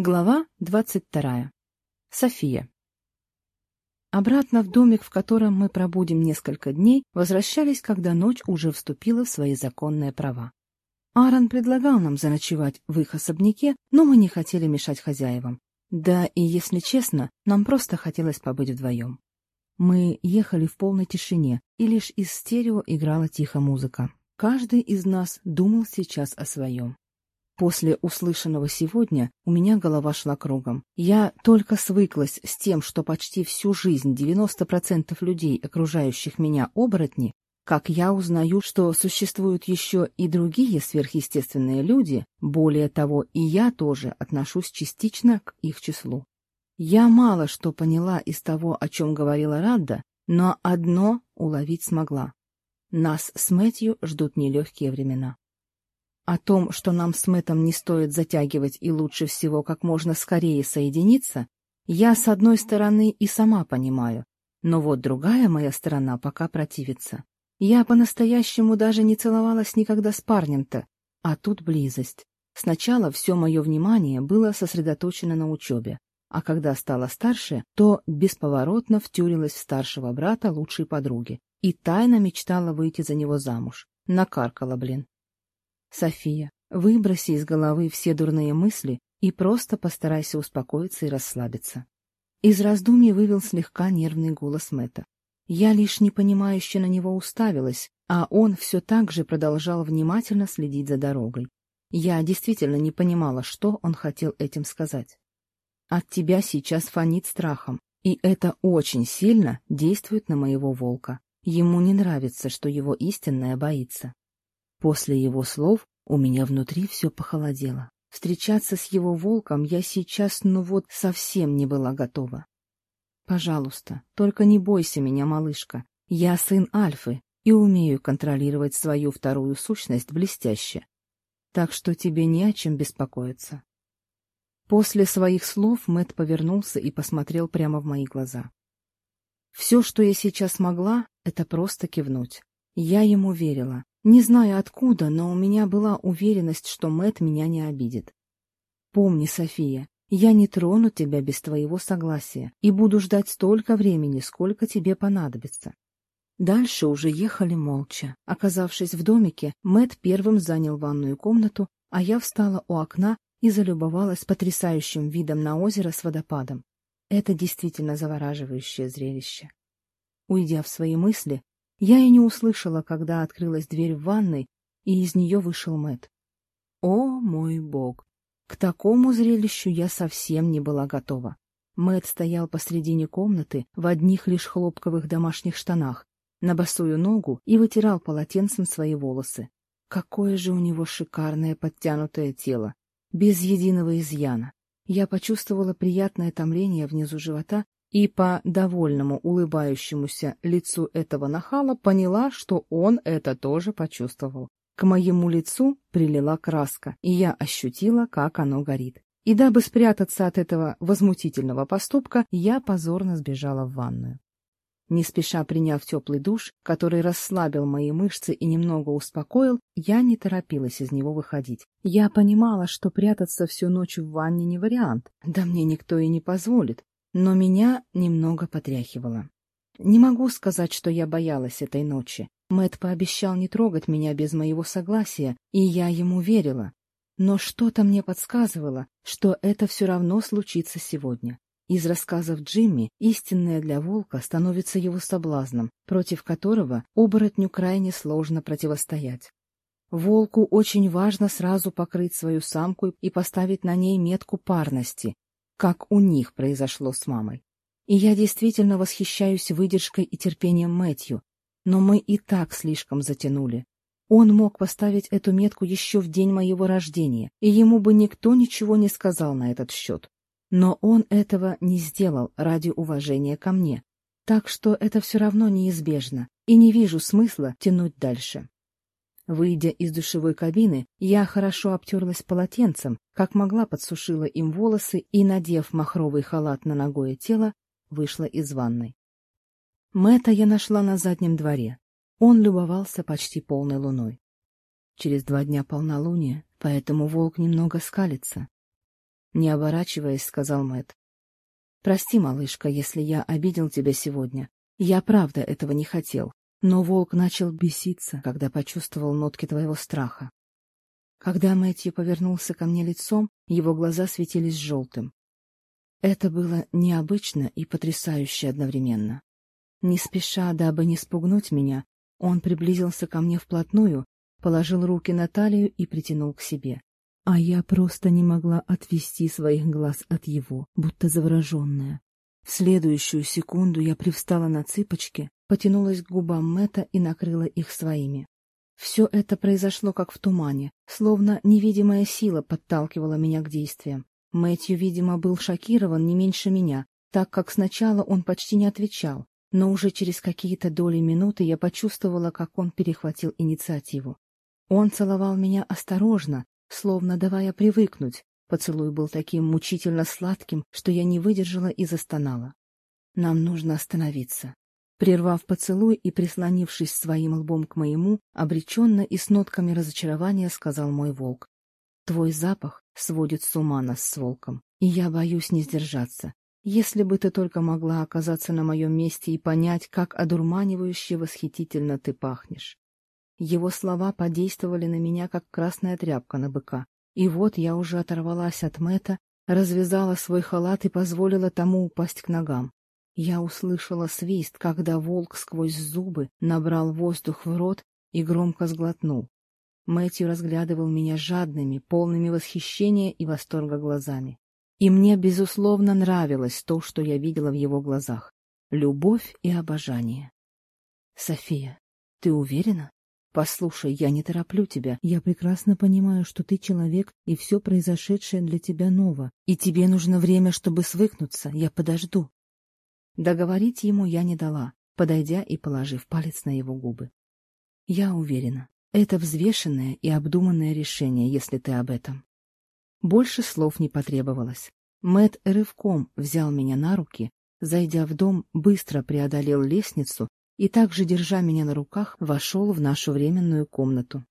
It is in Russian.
Глава 22. София. Обратно в домик, в котором мы пробудем несколько дней, возвращались, когда ночь уже вступила в свои законные права. Аарон предлагал нам заночевать в их особняке, но мы не хотели мешать хозяевам. Да и, если честно, нам просто хотелось побыть вдвоем. Мы ехали в полной тишине, и лишь из стерео играла тихо музыка. Каждый из нас думал сейчас о своем. После услышанного сегодня у меня голова шла кругом. Я только свыклась с тем, что почти всю жизнь 90% людей, окружающих меня оборотни, как я узнаю, что существуют еще и другие сверхъестественные люди, более того, и я тоже отношусь частично к их числу. Я мало что поняла из того, о чем говорила Радда, но одно уловить смогла. Нас с Мэтью ждут нелегкие времена о том, что нам с Мэттом не стоит затягивать и лучше всего как можно скорее соединиться, я, с одной стороны, и сама понимаю, но вот другая моя сторона пока противится. Я по-настоящему даже не целовалась никогда с парнем-то, а тут близость. Сначала все мое внимание было сосредоточено на учебе, а когда стала старше, то бесповоротно втюрилась в старшего брата лучшей подруги и тайно мечтала выйти за него замуж. Накаркала, блин. София, выброси из головы все дурные мысли и просто постарайся успокоиться и расслабиться. Из раздумий вывел слегка нервный голос Мэтта. Я лишь непонимающе на него уставилась, а он все так же продолжал внимательно следить за дорогой. Я действительно не понимала, что он хотел этим сказать. От тебя сейчас фонит страхом, и это очень сильно действует на моего волка. Ему не нравится, что его истинная боится. После его слов у меня внутри все похолодело. Встречаться с его волком я сейчас, ну вот, совсем не была готова. Пожалуйста, только не бойся меня, малышка. Я сын Альфы и умею контролировать свою вторую сущность блестяще. Так что тебе не о чем беспокоиться. После своих слов Мэт повернулся и посмотрел прямо в мои глаза. Все, что я сейчас могла, это просто кивнуть. Я ему верила, не знаю откуда, но у меня была уверенность, что Мэт меня не обидит. Помни, София, я не трону тебя без твоего согласия и буду ждать столько времени, сколько тебе понадобится. Дальше уже ехали молча. Оказавшись в домике, Мэт первым занял ванную комнату, а я встала у окна и залюбовалась потрясающим видом на озеро с водопадом. Это действительно завораживающее зрелище. Уйдя в свои мысли, я и не услышала, когда открылась дверь в ванной, и из нее вышел Мэт. О, мой бог! К такому зрелищу я совсем не была готова. Мэт стоял посредине комнаты в одних лишь хлопковых домашних штанах, на босую ногу и вытирал полотенцем свои волосы. Какое же у него шикарное подтянутое тело, без единого изъяна. Я почувствовала приятное томление внизу живота и по довольному улыбающемуся лицу этого нахала поняла, что он это тоже почувствовал. К моему лицу прилила краска, и я ощутила, как оно горит. И дабы спрятаться от этого возмутительного поступка, я позорно сбежала в ванную. Не спеша приняв теплый душ, который расслабил мои мышцы и немного успокоил, я не торопилась из него выходить. Я понимала, что прятаться всю ночь в ванне не вариант. Да мне никто и не позволит но меня немного потряхивало. Не могу сказать, что я боялась этой ночи. Мэт пообещал не трогать меня без моего согласия, и я ему верила. Но что-то мне подсказывало, что это все равно случится сегодня. Из рассказов Джимми истинное для волка становится его соблазном, против которого оборотню крайне сложно противостоять. Волку очень важно сразу покрыть свою самку и поставить на ней метку парности, как у них произошло с мамой. И я действительно восхищаюсь выдержкой и терпением Мэтью, но мы и так слишком затянули. Он мог поставить эту метку еще в день моего рождения, и ему бы никто ничего не сказал на этот счет. Но он этого не сделал ради уважения ко мне. Так что это все равно неизбежно, и не вижу смысла тянуть дальше. Выйдя из душевой кабины, я хорошо обтерлась полотенцем, как могла подсушила им волосы и, надев махровый халат на ногое тело, вышла из ванной. Мэта я нашла на заднем дворе. Он любовался почти полной луной. Через два дня полнолуние, поэтому волк немного скалится. Не оборачиваясь, сказал Мэт. Прости, малышка, если я обидел тебя сегодня. Я правда этого не хотел. Но волк начал беситься, когда почувствовал нотки твоего страха. Когда Мэтью повернулся ко мне лицом, его глаза светились желтым. Это было необычно и потрясающе одновременно. Не спеша, дабы не спугнуть меня, он приблизился ко мне вплотную, положил руки на талию и притянул к себе. А я просто не могла отвести своих глаз от его, будто завороженная. В следующую секунду я привстала на цыпочки, потянулась к губам Мэтта и накрыла их своими. Все это произошло как в тумане, словно невидимая сила подталкивала меня к действиям. Мэтью, видимо, был шокирован не меньше меня, так как сначала он почти не отвечал, но уже через какие-то доли минуты я почувствовала, как он перехватил инициативу. Он целовал меня осторожно, словно давая привыкнуть. Поцелуй был таким мучительно сладким, что я не выдержала и застонала. «Нам нужно остановиться», Прервав поцелуй и прислонившись своим лбом к моему, обреченно и с нотками разочарования сказал мой волк. «Твой запах сводит с ума нас с волком, и я боюсь не сдержаться. Если бы ты только могла оказаться на моем месте и понять, как одурманивающе восхитительно ты пахнешь». Его слова подействовали на меня, как красная тряпка на быка. И вот я уже оторвалась от Мэта, развязала свой халат и позволила тому упасть к ногам. Я услышала свист, когда волк сквозь зубы набрал воздух в рот и громко сглотнул. Мэтью разглядывал меня жадными, полными восхищения и восторга глазами. И мне, безусловно, нравилось то, что я видела в его глазах. Любовь и обожание. «София, ты уверена?» «Послушай, я не тороплю тебя. Я прекрасно понимаю, что ты человек, и все произошедшее для тебя ново. И тебе нужно время, чтобы свыкнуться. Я подожду. Договорить ему я не дала, подойдя и положив палец на его губы. Я уверена, это взвешенное и обдуманное решение, если ты об этом. Больше слов не потребовалось. Мэт рывком взял меня на руки, зайдя в дом, быстро преодолел лестницу и также, держа меня на руках, вошел в нашу временную комнату.